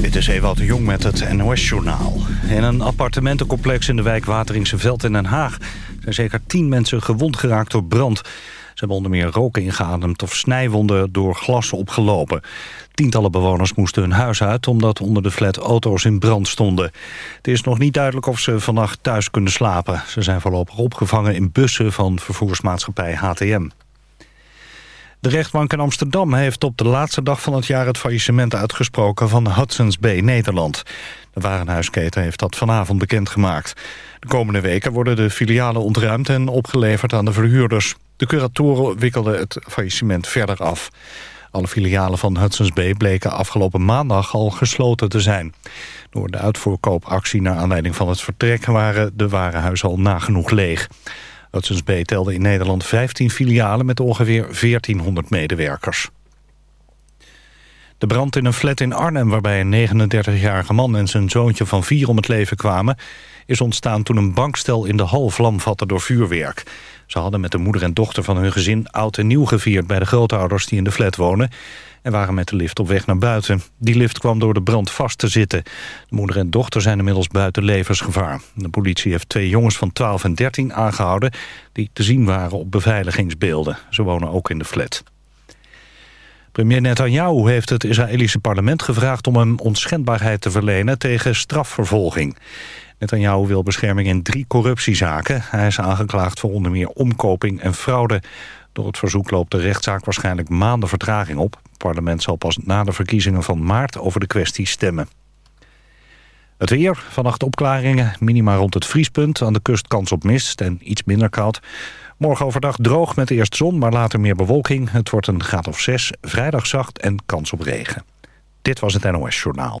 Dit is Ewout de Jong met het NOS-journaal. In een appartementencomplex in de wijk Wateringse Veld in Den Haag... zijn zeker tien mensen gewond geraakt door brand. Ze hebben onder meer roken ingeademd of snijwonden door glas opgelopen. Tientallen bewoners moesten hun huis uit... omdat onder de flat auto's in brand stonden. Het is nog niet duidelijk of ze vannacht thuis kunnen slapen. Ze zijn voorlopig opgevangen in bussen van vervoersmaatschappij HTM. De rechtbank in Amsterdam heeft op de laatste dag van het jaar het faillissement uitgesproken van Hudson's Bay Nederland. De warenhuisketen heeft dat vanavond bekendgemaakt. De komende weken worden de filialen ontruimd en opgeleverd aan de verhuurders. De curatoren wikkelden het faillissement verder af. Alle filialen van Hudson's Bay bleken afgelopen maandag al gesloten te zijn. Door de uitvoerkoopactie naar aanleiding van het vertrek waren de warenhuizen al nagenoeg leeg. Hudson's Bay telde in Nederland 15 filialen met ongeveer 1400 medewerkers. De brand in een flat in Arnhem waarbij een 39-jarige man en zijn zoontje van vier om het leven kwamen... is ontstaan toen een bankstel in de hal vlam vatte door vuurwerk. Ze hadden met de moeder en dochter van hun gezin oud en nieuw gevierd... bij de grootouders die in de flat wonen en waren met de lift op weg naar buiten. Die lift kwam door de brand vast te zitten. De moeder en dochter zijn inmiddels buiten levensgevaar. De politie heeft twee jongens van 12 en 13 aangehouden... die te zien waren op beveiligingsbeelden. Ze wonen ook in de flat. Premier Netanyahu heeft het Israëlische parlement gevraagd... om hem onschendbaarheid te verlenen tegen strafvervolging. Netanyahu wil bescherming in drie corruptiezaken. Hij is aangeklaagd voor onder meer omkoping en fraude. Door het verzoek loopt de rechtszaak waarschijnlijk maanden vertraging op. Het parlement zal pas na de verkiezingen van maart over de kwestie stemmen. Het weer, vannacht opklaringen, minima rond het vriespunt. Aan de kust kans op mist en iets minder koud. Morgen overdag droog met eerst zon, maar later meer bewolking. Het wordt een graad of zes, vrijdag zacht en kans op regen. Dit was het NOS Journaal.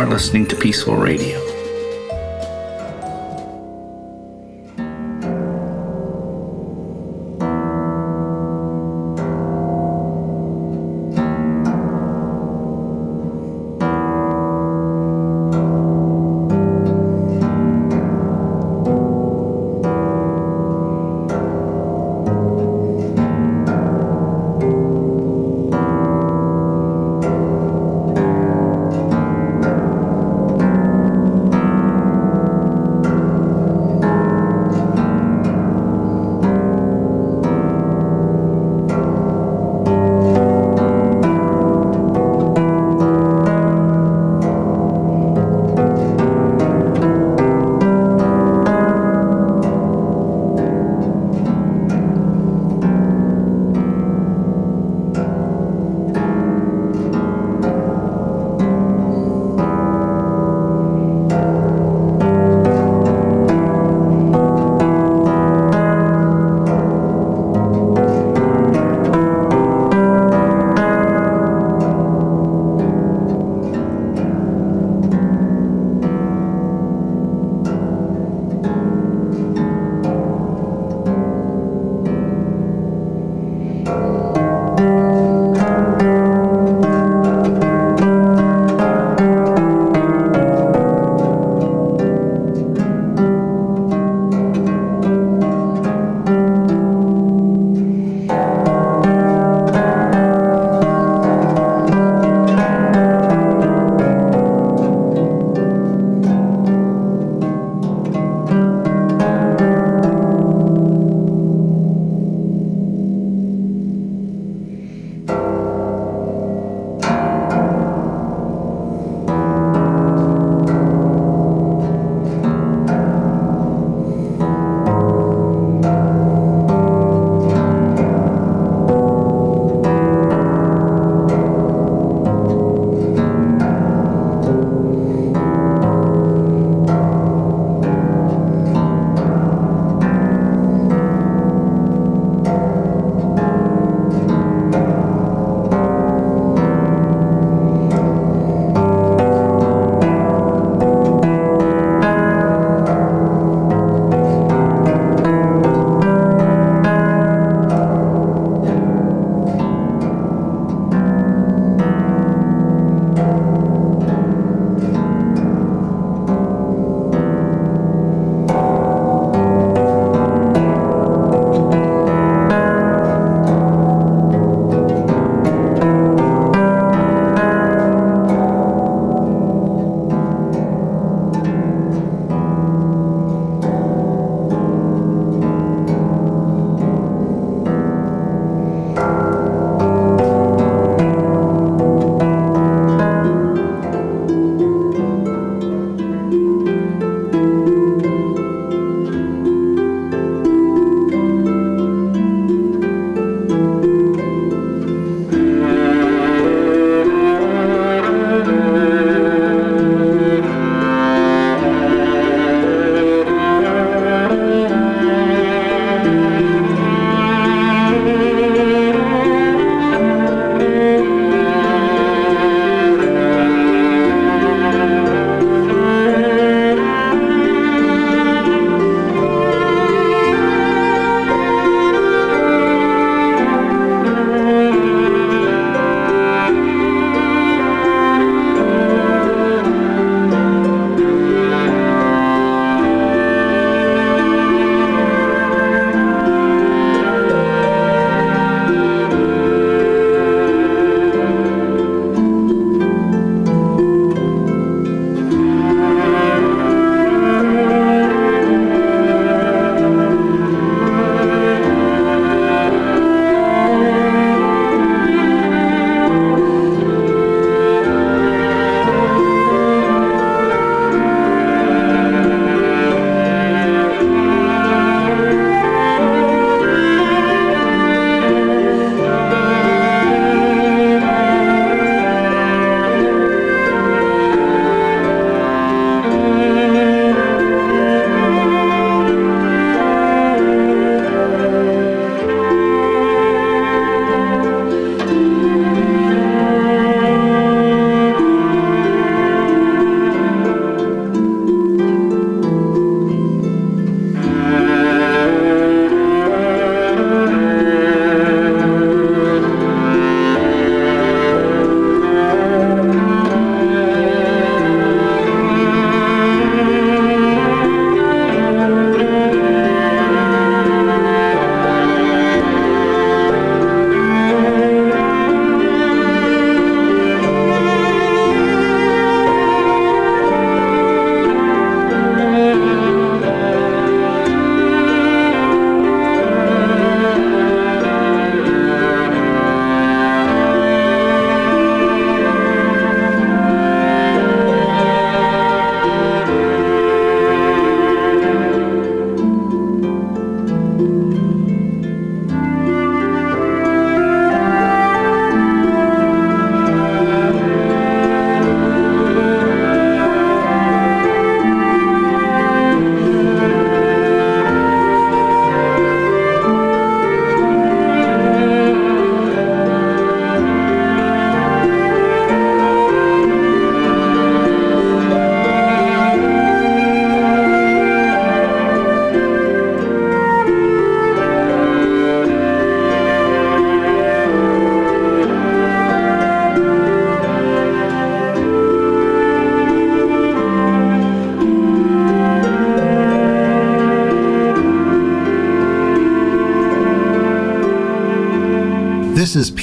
Are listening to Peaceful Radio.